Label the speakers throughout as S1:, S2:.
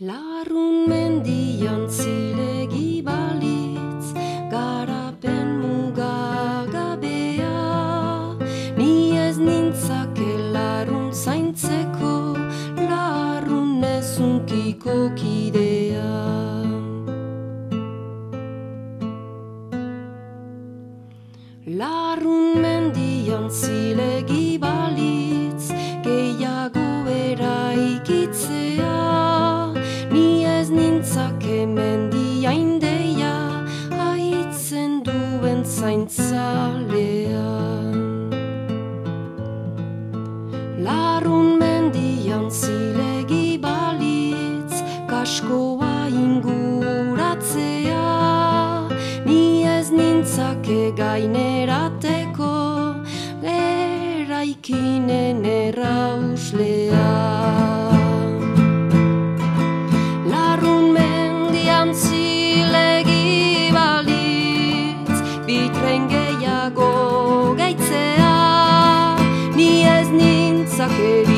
S1: Larun mendian zilegi balitz, garapen mugagabea, ni ez nintzake larun zaintzeko, larun ezunkiko kidea. Larun mendian zilegi balitz, gehiago eraikitzea, duen zaintzalea. Larun mendian zilegi balitz, kaskoa inguratzea, ni ez nintzake gainerateko, eraikinen errauslea. Nintzake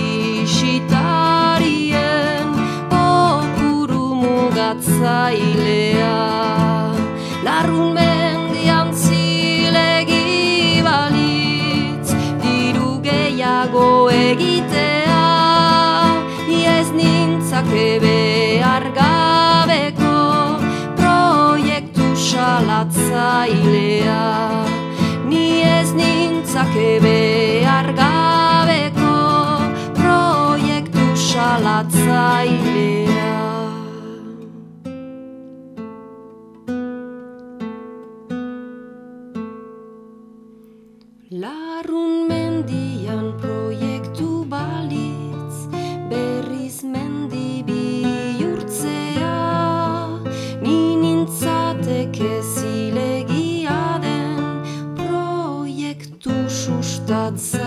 S1: mendian proiektu balitz, berriz mendi bihurtzea, ni nintzateke den proiektu sustatza.